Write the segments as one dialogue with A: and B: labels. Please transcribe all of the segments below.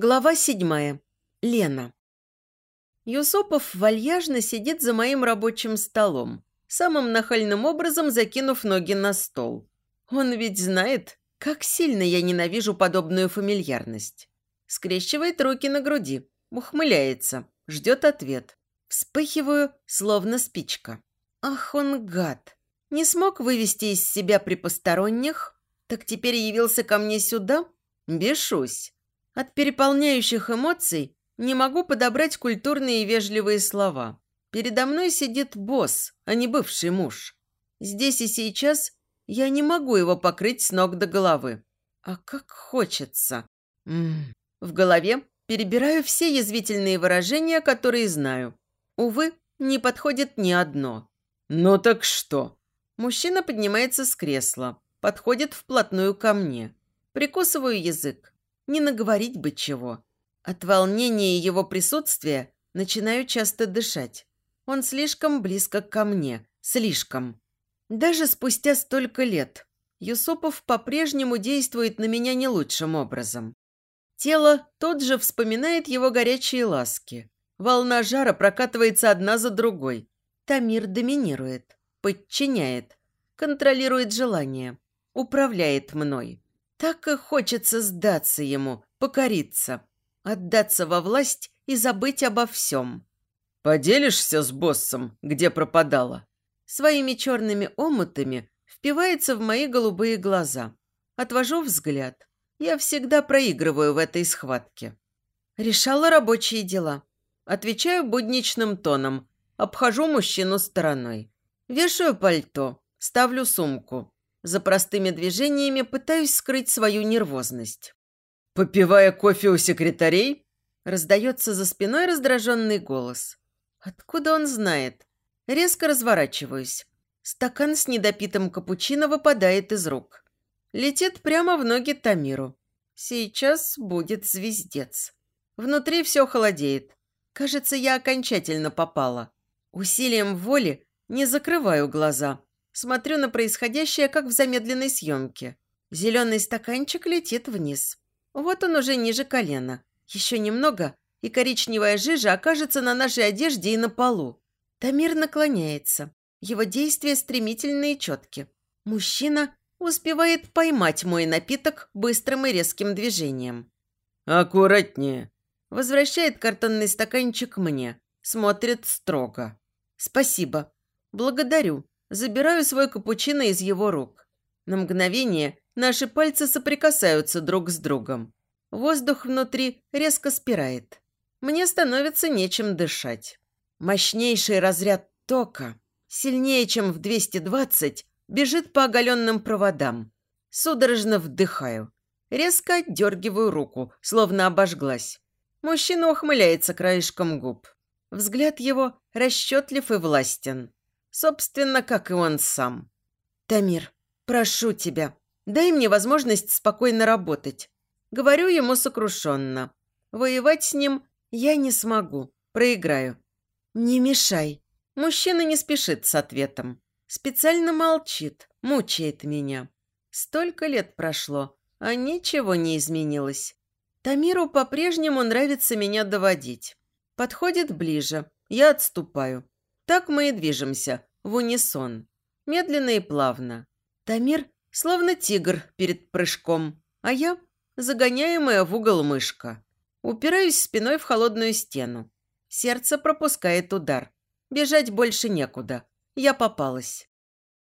A: Глава седьмая. Лена. Юсупов вальяжно сидит за моим рабочим столом, самым нахальным образом закинув ноги на стол. Он ведь знает, как сильно я ненавижу подобную фамильярность. Скрещивает руки на груди, ухмыляется, ждет ответ. Вспыхиваю, словно спичка. Ах, он гад. Не смог вывести из себя при посторонних, так теперь явился ко мне сюда? Бешусь. От переполняющих эмоций не могу подобрать культурные и вежливые слова. Передо мной сидит босс, а не бывший муж. Здесь и сейчас я не могу его покрыть с ног до головы. А как хочется. М -м. В голове перебираю все язвительные выражения, которые знаю. Увы, не подходит ни одно.
B: «Ну так что?»
A: Мужчина поднимается с кресла, подходит вплотную ко мне. Прикусываю язык. Не наговорить бы чего. От волнения его присутствия начинаю часто дышать. Он слишком близко ко мне. Слишком. Даже спустя столько лет Юсупов по-прежнему действует на меня не лучшим образом. Тело тут же вспоминает его горячие ласки. Волна жара прокатывается одна за другой. Тамир доминирует, подчиняет, контролирует желание, управляет мной. Так и хочется сдаться ему, покориться, отдаться во власть и забыть обо всем.
B: «Поделишься с боссом, где пропадала?»
A: Своими черными омутами впивается в мои голубые глаза. Отвожу взгляд. Я всегда проигрываю в этой схватке. Решала рабочие дела. Отвечаю будничным тоном. Обхожу мужчину стороной. Вешаю пальто. Ставлю сумку. За простыми движениями пытаюсь скрыть свою нервозность.
B: «Попивая кофе у секретарей?»
A: Раздается за спиной раздраженный голос. Откуда он знает? Резко разворачиваюсь. Стакан с недопитым капучино выпадает из рук. Летит прямо в ноги Тамиру. Сейчас будет звездец. Внутри все холодеет. Кажется, я окончательно попала. Усилием воли не закрываю глаза. Смотрю на происходящее, как в замедленной съемке. Зеленый стаканчик летит вниз. Вот он уже ниже колена. Еще немного, и коричневая жижа окажется на нашей одежде и на полу. Тамир наклоняется. Его действия стремительные и четкие. Мужчина успевает поймать мой напиток быстрым и резким движением.
B: «Аккуратнее!»
A: Возвращает картонный стаканчик мне. Смотрит строго. «Спасибо. Благодарю. Забираю свой капучино из его рук. На мгновение наши пальцы соприкасаются друг с другом. Воздух внутри резко спирает. Мне становится нечем дышать. Мощнейший разряд тока, сильнее, чем в 220, бежит по оголенным проводам. Судорожно вдыхаю. Резко отдергиваю руку, словно обожглась. Мужчина ухмыляется краешком губ. Взгляд его расчетлив и властен. Собственно, как и он сам. «Тамир, прошу тебя, дай мне возможность спокойно работать». Говорю ему сокрушенно. Воевать с ним я не смогу, проиграю. «Не мешай». Мужчина не спешит с ответом. Специально молчит, мучает меня. Столько лет прошло, а ничего не изменилось. Тамиру по-прежнему нравится меня доводить. Подходит ближе, я отступаю. Так мы и движемся, в унисон. Медленно и плавно. Тамир словно тигр перед прыжком, а я загоняемая в угол мышка. Упираюсь спиной в холодную стену. Сердце пропускает удар. Бежать больше некуда. Я попалась.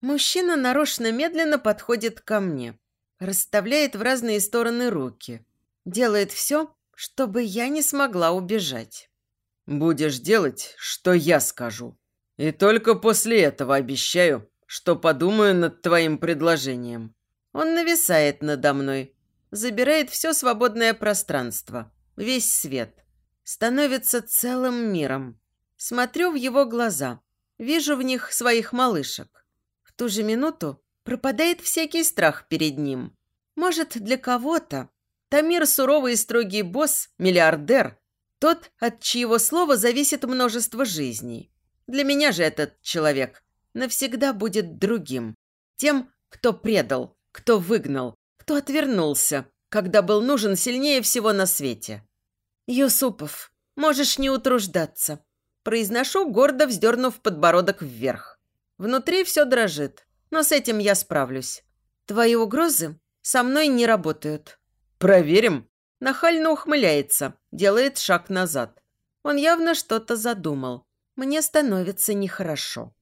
A: Мужчина нарочно медленно подходит ко мне. Расставляет в разные стороны руки. Делает все, чтобы я не смогла убежать.
B: «Будешь делать, что я скажу», и только после этого обещаю, что подумаю над твоим предложением.
A: Он нависает надо мной, забирает все свободное пространство, весь свет. Становится целым миром. Смотрю в его глаза, вижу в них своих малышек. В ту же минуту пропадает всякий страх перед ним. Может, для кого-то Тамир суровый и строгий босс, миллиардер, тот, от чьего слова зависит множество жизней. Для меня же этот человек навсегда будет другим. Тем, кто предал, кто выгнал, кто отвернулся, когда был нужен сильнее всего на свете. «Юсупов, можешь не утруждаться». Произношу, гордо вздернув подбородок вверх. Внутри все дрожит, но с этим я справлюсь. Твои угрозы со мной не работают.
B: «Проверим?»
A: Нахально ухмыляется, делает шаг назад. Он явно что-то задумал. Мне становится нехорошо.